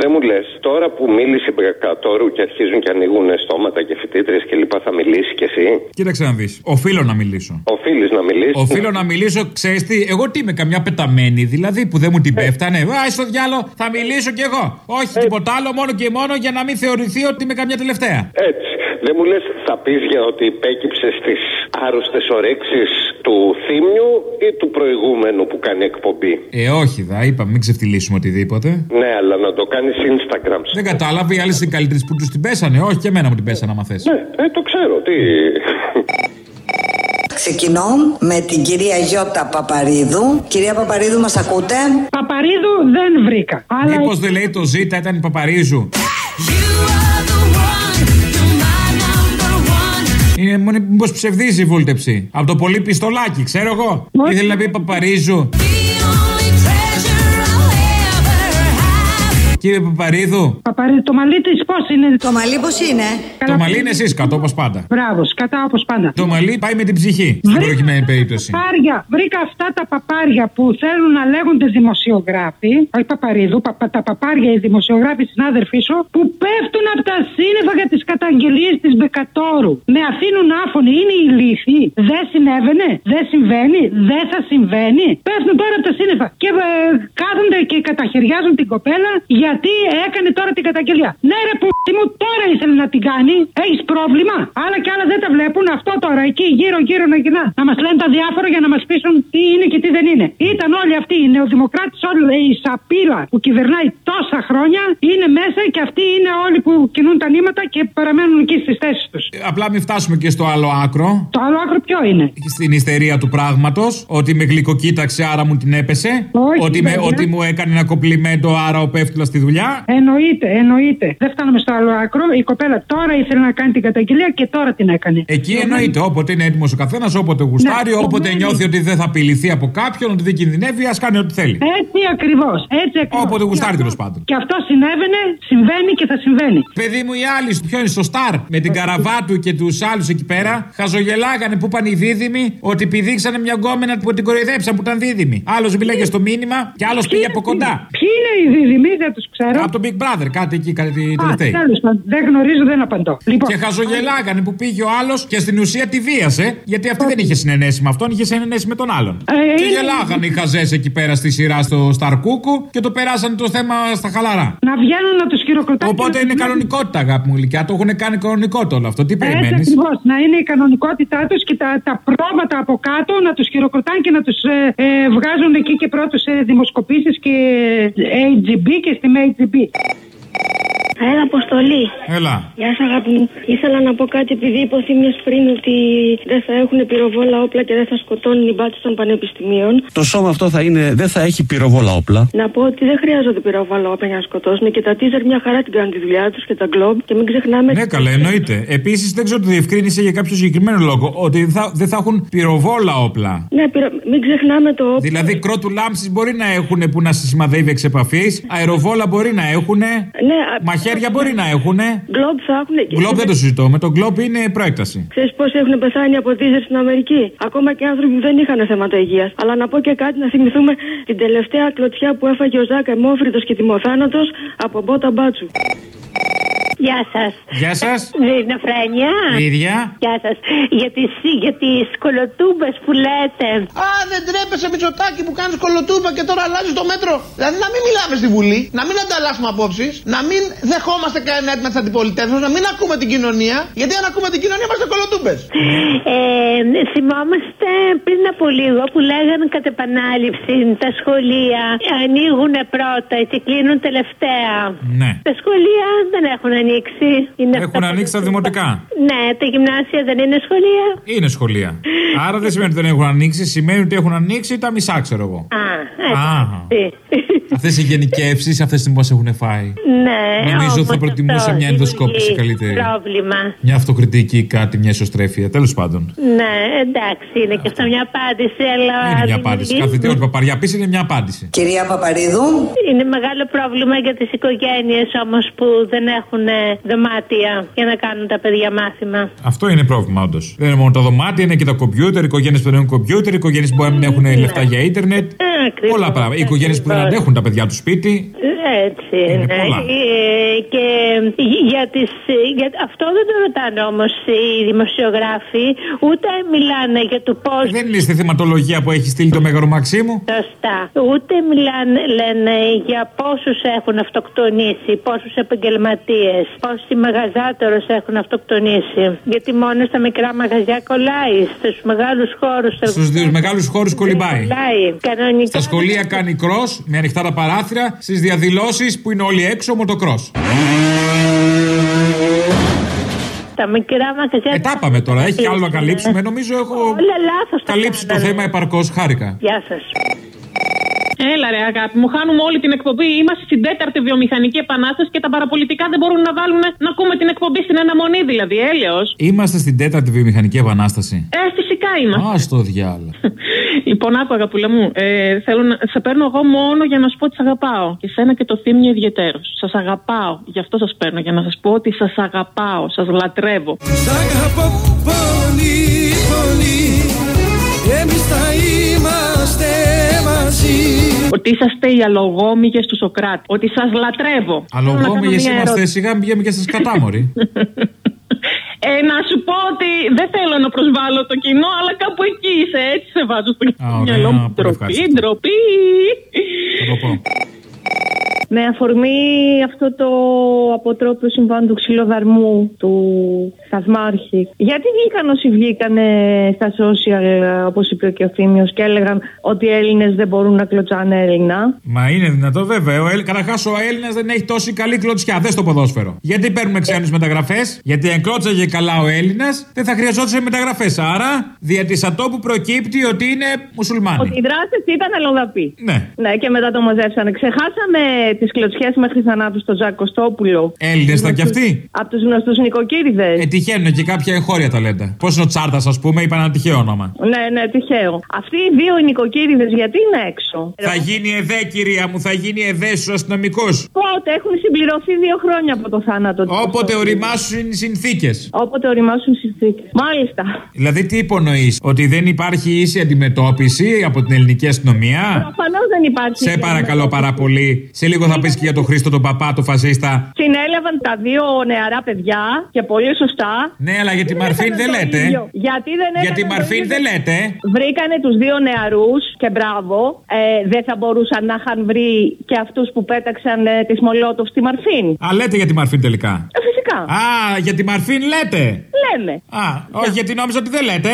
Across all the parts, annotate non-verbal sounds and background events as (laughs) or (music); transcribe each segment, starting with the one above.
Δεν μου λες, τώρα που μίλησε η Μπεκατόρου και αρχίζουν και ανοίγουν στόματα και φοιτήτρε και λοιπά, θα μιλήσεις κι εσύ; Κοίταξε να δεις. Οφείλω να μιλήσω. Οφείλεις να μιλήσεις; Οφείλω να μιλήσω, ξέρεις τι, εγώ τι είμαι, καμιά πεταμένη, δηλαδή που δεν μου την πέφτανε. Α, στο διάλο, θα μιλήσω κι εγώ. Όχι τίποτα άλλο, μόνο και μόνο για να μην θεωρηθεί ότι είμαι καμιά τελευταία. Έτσι. Δεν μου λες, θα πεις για ότι υπέκυψες στις άρρωστες ορέξει του θύμιου ή του προηγούμενου που κάνει εκπομπή; Ε, όχι, δα, είπαμε, μην ξεφτυλίσουμε οτιδήποτε. Ναι, αλλά να το κάνεις Instagram. Δεν κατάλαβε, οι άλλε είναι καλύτερε που τους την πέσανε. Όχι, και εμένα μου την πέσανε, άμα θες. Ναι, ε, το ξέρω. Τι. Ξεκινώ με την κυρία Γιώτα Παπαρίδου. Κυρία Παπαρίδου, μας ακούτε; Παπαρίδου δεν βρήκα. Αλλά Μήπως δεν λέει το Ζήτα ήταν η Παπαρίζου. Είναι μόνο μήπως ψευδίζει η βούλτεψη. Από το πολύ πιστολάκι, ξέρω εγώ. Όχι. Ήθελε να πει Παπαρίζου. Κύριε Παπαρίδου, Παπαρίδου, το μαλλί της πώς είναι; Το μαλλί πώς είναι; το μαλλί είναι εσείς κάτω όπως πάντα. Μπράβο, κατά όπως πάντα. Το μαλλί πάει με την ψυχή στην Βρήκα προκειμένη περίπτωση. Παπάρια. Βρήκα αυτά τα παπάρια που θέλουν να λέγονται δημοσιογράφοι. Όχι παπαρίδου, παπα, τα παπάρια οι δημοσιογράφοι συνάδελφοί σου που πέφτουν από τα σύννεφα για τις καταγγελίες της Μπεκατόρου. Με αφήνουν άφωνοι. Είναι ηλίθιοι. Δεν συνέβαινε. Δεν συμβαίνει. Δεν θα συμβαίνει. Πέφτουν τώρα από τα σύννεφα και ε, κάθονται και καταχαιριάζουν την κοπέλα γιατί έκανε τώρα την καταγγελία. Ναι, ρε που μου τώρα ήθελε να την κάνει. Έχεις πρόβλημα. Άλλα και άλλα δεν τα βλέπουν. Αυτό τώρα εκεί γύρω-γύρω να γυρνά. Να μας λένε τα διάφορα για να μας πείσουν τι είναι και τι δεν είναι. Ήταν όλοι αυτοί οι νεοδημοκράτες, όλη η σαπίλα που κυβερνάει τόσα χρόνια είναι μέσα και αυτοί είναι όλοι που κινούν τα νήματα και παραμένουν εκεί στις θέσεις τους. Απλά μην φτάσουμε και στο άλλο άκρο. Το άλλο άκρο ποιο είναι; Στην ιστερία του πράγματος. Ότι με γλυκοκοίταξε, άρα μου την έπεσε. Όχι, ότι, με, βέβαια. ότι μου έκανε ένα κομπλιμέντο, άρα ο πέφτουλα στη δουλειά. Εννοείται, εννοείται. Δεν φτάνουμε στο άλλο άκρο. Η κοπέλα τώρα ήθελε να κάνει την καταγγελία και τώρα την έκανε. Εκεί εννοείται. Όποτε είναι έτοιμος ο καθένας, όποτε γουστάρει, Ναι, όποτε ναι. νιώθει ότι δεν θα απειληθεί από κάποιον, ότι δεν κινδυνεύει, ας κάνει ό,τι θέλει. Έτσι ακριβώς. Έτσι ακριβώς. Όποτε γουστάρει, Και τέλος αυτό- πάντων. Και αυτό συνέβαινε, συμβαίνει και θα συμβαίνει. Παιδί μου, οι άλλοι, ποιο είναι στο Σταρ, με την καραβάτου και τους άλλους εκεί πέρα, χαζογελάγανε που είπαν οι δίδυμοι ότι πηδήξανε μια γκόμενα που την κοροϊδέψαν που ήταν δίδυμοι. Άλλος μίλαγε στο μήνυμα και άλλος πήγε από κοντά. Ποιοι είναι οι δίδυμοι, δεν τους ξέρω. Από τον Big Brother, κάτι εκεί, κάτι Α, τελευταίοι. τέλος πάντων. Δεν γνωρίζω, δεν απαντώ. Λοιπόν, Και χαζογελάγανε που πήγε ο άλλος και στην ουσία τη βίασε. Γιατί αυτή δεν είχε συνενέσει με αυτόν, είχε συνενέσει με τον άλλον. Ε, και είναι- γελάγανε οι χαζές εκεί πέρα στη σειρά στο Σταρκούκου και το περάσανε το θέμα στα χαλαρά. να βγαίνουν να τους χειροκροτάνε. Οπότε είναι κανονικότητα, αγάπη μου γλυκιά. Το έχουν κάνει κανονικότητα όλο αυτό. Τι Έτσι περιμένεις; ακριβώς. Να είναι η κανονικότητά τους και τα, τα πρόβατα από κάτω να τους χειροκροτάνε και να τους ε, ε, βγάζουν εκεί και πρώτου σε δημοσκοπήσεις και AGB και στην AGB. Έλα, Αποστολή. Έλα. Γεια σα, αγάπη μου. Ήθελα να πω κάτι επειδή υποθύμιες πριν ότι δεν θα έχουν πυροβόλα όπλα και δεν θα σκοτώνουν οι μπάτσε των πανεπιστημίων. Το σώμα αυτό θα είναι, δεν θα έχει πυροβόλα όπλα. Να πω ότι δεν χρειάζονται πυροβόλα όπλα για να σκοτώσουν και τα teaser μια χαρά την κάνουν τη δουλειά τους και τα γκλόμπ και μην ξεχνάμε. Ναι, καλά, εννοείται. Επίσης, δεν ξέρω τι διευκρίνησε για κάποιο συγκεκριμένο λόγο. Ότι θα, δεν θα έχουν πυροβόλα όπλα. Ναι, πυρο- μην ξεχνάμε το όπλο. Δηλαδή, κρότου λάμψης μπορεί να έχουν που να σε σημαδεύει εξ επαφής. Αεροβόλα μπορεί να έχουν. Ναι, α- Μαχαίρια μπορεί να έχουν. Γκλόμπ θα έχουν. Γκλόμπ δεν το συζητώ. Με το γκλόμπ είναι προέκταση. Ξέρεις πώς έχουν πεθάνει από teaser στην Αμερική; Ακόμα και άνθρωποι που δεν είχαν θέματα υγείας. Αλλά να πω και κάτι, να θυμηθούμε την τελευταία κλωτσιά που έφαγε ο Ζάκα Μόφριτο και τιμοθάνατο από μπότα μπάτσου. Γεια σας. Γεια σας. Ρινοφρένια. Ίδια. Γεια σας. Για τις για τις κολοτούμπες που λέτε. Α, δεν τρέπεσαι Μητσοτάκη που κάνεις κολοτούπα και τώρα αλλάζεις το μέτρο. Δηλαδή να μην μιλάμε στη Βουλή, να μην ανταλλάσσουμε απόψεις, να μην δεχόμαστε κανένα έτοιμα τη αντιπολιτεύσεω, να μην ακούμε την κοινωνία. Γιατί αν ακούμε την κοινωνία είμαστε κολοτούπε. Ε, θυμόμαστε πριν από λίγο που λέγανε κατ' επανάληψη τα σχολεία ανοίγουν πρώτα και κλείνουν τελευταία. Ναι. Τα σχολεία δεν έχουν ανοίξει. Είναι Έχουν αυτά που- ανοίξει τα δημοτικά; Ναι, τα γυμνάσια δεν είναι σχολεία. Είναι σχολεία. Άρα δεν σημαίνει ότι δεν έχουν ανοίξει, σημαίνει ότι έχουν ανοίξει τα μισά, ξέρω εγώ. Α, Α. έτσι. Αυτές οι γενικεύσεις, αυτές τις μα έχουν φάει. ναι, Νομίζω όμως θα προτιμούσα αυτό μια ενδοσκόπηση δημιουργεί καλύτερη. Πρόβλημα. Μια αυτοκριτική, κάτι, μια ισοστρέφεια. Τέλος πάντων. Ναι, εντάξει, είναι και αυτό μια απάντηση, αλλά. Είναι μια απάντηση. δημιουργεί- Κάθε τι ό,τι παπαριά πει είναι μια απάντηση. Κυρία Παπαρίδου, Είναι μεγάλο πρόβλημα για τις οικογένειες όμως που δεν έχουν ε, δωμάτια για να κάνουν τα παιδιά μάθημα. Αυτό είναι πρόβλημα, όντως. Δεν είναι μόνο τα δωμάτια, είναι και τα κομπιούτερ, οι οικογένειες που δεν έχουν κομπιούτερ, οι οικογένειες που μπορεί να μην έχουν λεφτά για ίντερνετ. Ε, ακριβώς. Πολλά πράγματα. Οι οικογένειες που δεν Ακριβώς. αντέχουν τα παιδιά τους σπίτι. Έτσι Είναι είναι. πολλά. Ε, Και για τις, για, αυτό δεν το ρωτάνε όμως οι δημοσιογράφοι, ούτε μιλάνε για το πώ. Δεν είναι στη θεματολογία που έχει στείλει το Μέγαρο Μαξίμου; Σωστά. Ούτε μιλάνε, λένε για πόσους έχουν αυτοκτονήσει, πόσους επαγγελματίες, πόσοι μαγαζάτορε έχουν αυτοκτονήσει. Γιατί μόνο στα μικρά μαγαζιά κολλάει, στους μεγάλους χώρου. Στους δύο μεγάλους χώρους κολυμπάει. Κολλάει. Κανονικά. Στα σχολεία κάνει κρό με ανοιχτά τα παράθυρα. Στις διαδηλώσεις που είναι όλοι έξω μοτοκρό. Τα μικρά μαγαζιά. Ε, τα είπαμε τώρα. Έχει κι άλλο να καλύψουμε. Νομίζω έχω Όλα λάθος. καλύψει το θέμα επαρκώς. Χάρηκα. Γεια σας. Έλα ρε αγάπη μου, χάνουμε όλη την εκπομπή. Είμαστε στην τέταρτη βιομηχανική επανάσταση και τα παραπολιτικά δεν μπορούν να βάλουν να ακούμε την εκπομπή στην αναμονή δηλαδή. Έλεος. Είμαστε στην τέταρτη βιομηχανική επανάσταση. Ε, φυσικά είμαστε. Α το διάλο. (laughs) Λοιπόν, άκου αγαπούλα μου. Ε, θέλω να, σε παίρνω εγώ μόνο για να σου πω ότι σε αγαπάω. Και σένα και το θύμιο ιδιαίτερος. Σας αγαπάω. Γι' αυτό σας παίρνω. Για να σας πω ότι σας αγαπάω. Σας λατρεύω. Σ' αγαπώ πολύ πολύ Εμείς θα είμαστε μαζί Ότι είσαστε οι αλογόμηγες του Σοκράτη. Ότι σας λατρεύω. Θέλω να κάνω Αλογόμηγες μια είμαστε. ερώτηση. Σιγά μην πηγαίνουμε και στα σκατάμοροι. (laughs) Ε, να σου πω ότι δεν θέλω να προσβάλλω το κοινό, αλλά κάπου εκεί είσαι. Έτσι σε βάζω στο ωραία, μυαλό μου. πολύ Ντροπή, ευχάριστο. ντροπή. Θα το πω. Με αφορμή αυτό το αποτρόπιο συμβάν του ξυλοδαρμού του Σταθμάρχη. Γιατί βγήκαν όσοι βγήκαν στα social, όπως είπε και ο Θήμιος, και έλεγαν ότι οι Έλληνες δεν μπορούν να κλωτσάνε Έλληνα; Μα είναι δυνατό, βέβαια. Ο Έλλη... Καταρχάς, ο Έλληνας δεν έχει τόση καλή κλωτσιά. Δες στο ποδόσφαιρο. Γιατί παίρνουμε ξένου μεταγραφές, Γιατί αν κλώτσαγε καλά ο Έλληνας, δεν θα χρειαζόταν μεταγραφές. Άρα, δια της ατόπου προκύπτει ότι είναι μουσουλμάνοι. Ότι οι δράστες ήταν αλλοδαποί. Ναι. Ναι, και μετά το μαζέψανε. Ξεχάσαμε τις κλωτσιές μέχρι θανάτου στο Ζακ Κωστόπουλο. Έλληνες ήταν κι αυτοί; Από τους γνωστούς νοικοκύριδες. Ε, τυχαίνουν και κάποια εγχώρια ταλέντα. Πώς είναι ο Τσάρτας, ας πούμε, είπα ένα τυχαίο όνομα. Ναι, ναι, τυχαίο. Αυτοί οι δύο νοικοκύριδε γιατί είναι έξω; Θα γίνει εδέ, κυρία μου, θα γίνει εδέ στους αστυνομικούς. Πότε έχουν συμπληρωθεί δύο χρόνια από το θάνατο τους. Όποτε οριμάσουν οι συνθήκες. Όποτε οριμάσουν συνθήκες. Μάλιστα. Δηλαδή, τι υπονοείς, Ότι δεν υπάρχει ίση αντιμετώπιση από την ελληνική αστυνομία; Προφανώς δεν υπάρχει. Σε παρακαλώ πάρα πολύ. Σε λίγο θα πεις και για τον Χρήστο τον παπά, τον φασίστα. Συνέλαβαν τα δύο νεαρά παιδιά και πολύ σωστά. Ναι, αλλά για τη Μαρφίν δεν λέτε. Γιατί δεν Για τη έκαναν το Μαρφίν ίδιο. δεν λέτε. Βρήκανε τους δύο νεαρούς και μπράβο. Ε, δεν θα μπορούσαν να είχαν βρει και αυτούς που πέταξαν ε, τη Μολότοφ στη Μαρφίν. Α, λέτε για τη Μαρφίν τελικά. Ε, φυσικά. Α, για τη Μαρφίν λέτε. Λέμε. Α, όχι, γιατί νόμιζα ότι δεν λέτε.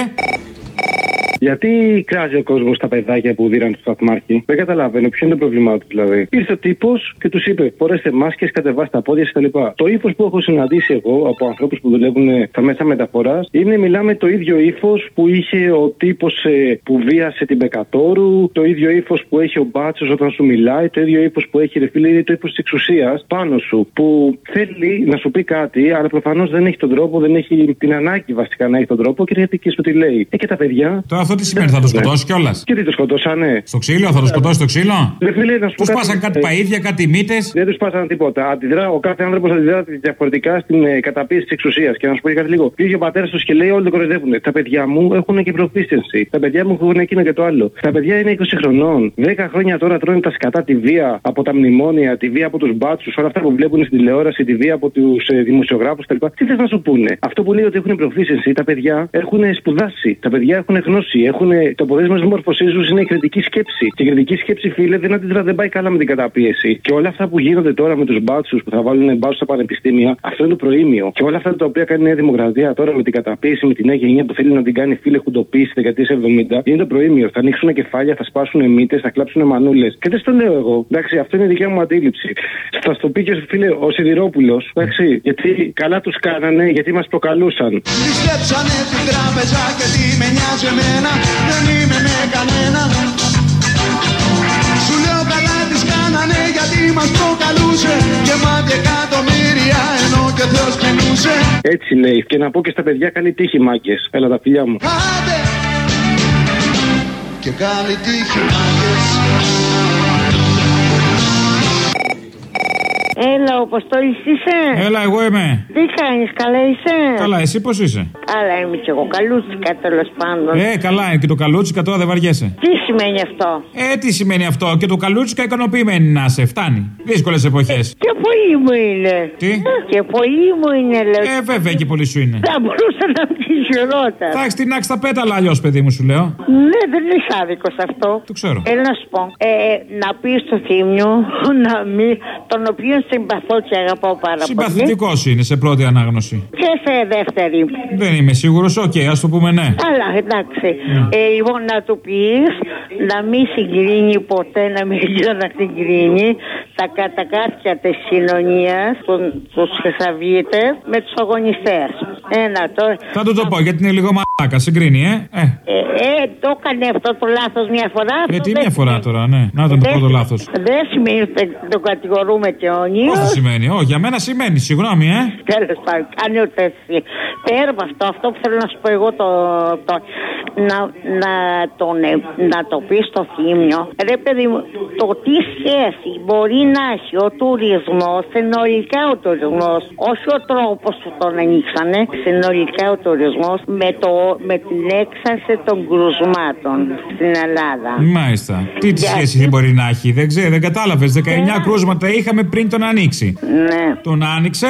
Γιατί κράζει ο κόσμος τα παιδάκια που δίναν στο σταθμάρχη; Δεν καταλαβαίνω ποιο είναι το πρόβλημά του δηλαδή. Ήρθε ο τύπος και τους είπε: Φορέστε μάσκες, κατεβάστε τα πόδια κτλ. Το ύφος που έχω συναντήσει εγώ από ανθρώπους που δουλεύουν στα μέσα μεταφοράς είναι μιλάμε το ίδιο ύφος που είχε ο τύπος που βίασε την Πεκατόρου, το ίδιο ύφος που έχει ο Μπάτσος όταν σου μιλάει, το ίδιο ύφος που έχει ρε φίλε, είναι το ύφος της εξουσίας πάνω σου. Που θέλει να σου πει κάτι, αλλά προφανώς δεν έχει τον τρόπο, δεν έχει την ανάγκη βασικά να έχει τον τρόπο και γιατί και σου τι λέει. Ε, και τα παιδιά. Τώρα αυτό τι σημαίνει, θα το σκοτώσει κιόλας. Και τι το σκοτώσανε; Στο ξύλο, θα το σκοτώσει στο ξύλο; Ρε φίλε, να σου πω Τους κάτι. πάσαν κάτι Ε, παίδια, κάτι μύτες; Δεν τους πάσαν τίποτα. Αντιδρά, ο κάθε άνθρωπος αντιδρά διαφορετικά στην ε, καταπίεση της εξουσίας. Και να σου πω και κάτι λίγο. Πήγε ο πατέρας τους και λέει: Όλοι το κοροϊδεύουν. Τα παιδιά μου έχουν και προφύστευση. Τα παιδιά μου έχουν εκείνο και το άλλο. Τα παιδιά είναι 20 χρονών. 10 χρόνια τώρα τρώνε τα σκατά τη βία από τα μνημόνια, τη βία από τους μπάτσους, όλα αυτά που βλέπουν στην τηλεόραση, τη βία από τους ε, δημοσιογράφους κτλ. Τι θες να σου πούνε; Αυτό που λέει ότι έχουν προφύστευση, τα παιδιά έχουν σπουδάσει. Τα παιδιά έχουν γνώση. Έχουν, το αποτέλεσμα της μόρφωσής τους είναι η κριτική σκέψη. Και η κριτική σκέψη, φίλε, δεν αντιδρά, δεν πάει καλά με την καταπίεση. Και όλα αυτά που γίνονται τώρα με τους μπάτσους που θα βάλουν μπάτσους στα πανεπιστήμια, αυτό είναι το προήμιο. Και όλα αυτά τα οποία κάνει η Νέα Δημοκρατία τώρα με την καταπίεση, με την νέα γενιά που θέλει να την κάνει φίλε χουντοποίηση στη δεκαετία 70, είναι το προήμιο. Θα ανοίξουν κεφάλια, θα σπάσουν μύτες, θα κλάψουν μανούλες. Και δεν στο λέω εγώ. Εντάξει, αυτό είναι η δικιά μου αντίληψη. Θα στο πει και φίλε ο Σιδηρόπουλος. Εντάξει, γιατί καλά τους κάνανε, γιατί μας προκαλούσαν. Πιστέψανε την τράπεζα και τι με νοιάζει εμένα Δεν είμαι με κανένα Σου λέω καλά τις κάνανε γιατί μας προκαλούσε Γεμάτη εκατομμύρια ενώ και ο Θεός κλεινούσε Έτσι λέει. Και να πω και στα παιδιά καλή τύχη, μάγκες. Έλα τα φιλιά μου. Άντε Και καλή τύχη μάγκες Έλα, ο Αποστόλη είσαι; Έλα, εγώ είμαι. Τι κάνεις, καλά είσαι; Καλά, εσύ πώς είσαι; Καλά είμαι κι εγώ. Καλούτσικα τέλος πάντων. Ε, καλά είναι και το καλούτσικα τώρα δεν βαριέσαι. Τι σημαίνει αυτό; Ε, τι σημαίνει αυτό; Και το καλούτσικα ικανοποιημένη να 'σαι. Φτάνει. Δύσκολες εποχές. Και πολύ μου είναι. Τι; Και πολύ μου είναι, λέω. Ε, βέβαια και πολύ σου είναι. Θα μπορούσα να πει χειρότερα. Εντάξει, τινάξει τα πέταλα αλλιώς, παιδί μου, σου λέω. Ναι, δεν έχει άδικο σε αυτό. Το ξέρω. Έλα να σου πω. Ε, να πεις στο Θύμιο (laughs) να μην. τον οποίο συμπαθώ και αγαπάω πάρα πολύ. Συμπαθητικός είναι σε πρώτη ανάγνωση. Και σε δεύτερη. Δεν είμαι σίγουρος. Οκ, ας το πούμε ναι. Αλλά εντάξει. Ε, λοιπόν, να του πεις να μην συγκρίνει ποτέ, να μην (laughs) ξανασυγκρίνει τα κατακάθια της κοινωνίας, τους χρυσαβίτε, με τους αγωνιστές. Ένα τώρα. Θα του το πω γιατί είναι λίγο μαλάκα. Συγκρίνει, ε. ε. Ε, ε, το έκανε αυτό το λάθος μια φορά. Ε, αυτό τι δεν μια φορά σημαίνει- τώρα, ναι. Να ήταν το Δεν- πρώτο λάθος. Δεν σημαίνει ότι το κατηγορούμε και όνειρο. Πώς δεν σημαίνει, Όχι, για μένα σημαίνει, συγγνώμη, ε. Τέλος πάντων, κάνει ούτε εσύ. Πέρα από αυτό, αυτό που θέλω να σου πω εγώ το. το να, να, τον, ε, να το πεις στο θύμιο. Ρε παιδί μου, το τι σχέση μπορεί να έχει ο τουρισμός, συνολικά ο τουρισμός, όχι ο τρόπος που τον ανοίξανε, συνολικά ο τουρισμός με, το, με την έξαρση των κρουσμάτων στην Ελλάδα. Μάλιστα. Τι τη Γιατί- σχέση δεν μπορεί να έχει, δεν ξέρω, δεν κατάλαβες. 19 κρούσματα είχαμε πριν τον ανοίξει. Ναι. Τον άνοιξε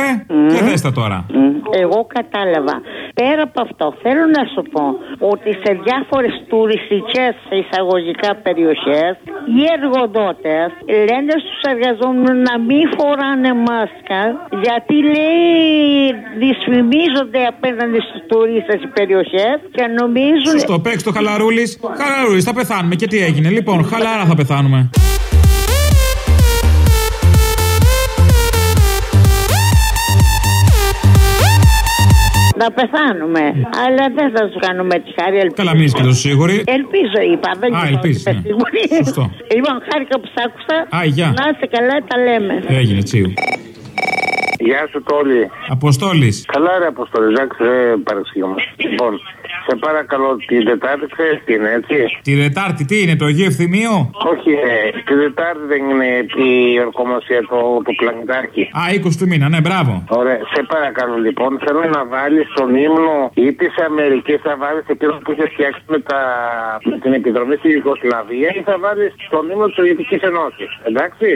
και δες τα τώρα. Μμ, Εγώ κατάλαβα. Πέρα από αυτό, θέλω να σου πω ότι σε διάφορες τουριστικές εισαγωγικά περιοχές οι εργοδότες λένε στους εργαζόμενους να μην φοράνε μάσκα γιατί λέει δυσφημίζονται απέναντι στους τουρίστες οι περιοχές και νομίζουν. Σωστό, παίξει το χαλαρούλης. Χαλαρούλης, θα πεθάνουμε. Και τι έγινε, λοιπόν, χαλαρά θα πεθάνουμε. Να πεθάνουμε. Αλλά δεν θα σου κάνουμε τη χάρη. Ελπίζω. Καλά, μην είσαι και τόσο σίγουρη. Ελπίζω, είπα. Δεν Α, είπα ελπίζεις, ότι είμαι ναι. σίγουρη. Σωστό. Λοιπόν, χάρηκα που σ' άκουσα. Α, γεια. Να είστε καλά, τα λέμε. Έγινε, τσίου. Γεια σου, Τόλι. Αποστόλης. Καλά, ρε Αποστόλη, εντάξει, δεν παρεξηγούμε. Λοιπόν, σε παρακαλώ, την Τετάρτη ξέρει τι είναι, έτσι. Τη Τετάρτη, τι είναι, το Αγίο Όχι, τη Τετάρτη δεν είναι η ορκομοσία του, του πλανητάκι. Α, 20 του μήνα, ναι, μπράβο. Ωραία, σε παρακαλώ λοιπόν, θέλω να βάλει τον ύμνο ή τη Αμερική, θα βάλει εκείνο που είχε φτιάξει με, τα, την επιδρομή στη Ιγκοσλαβία ή θα βάλει τον ύμνο τη Σοβιετική Ενώση. Εντάξει.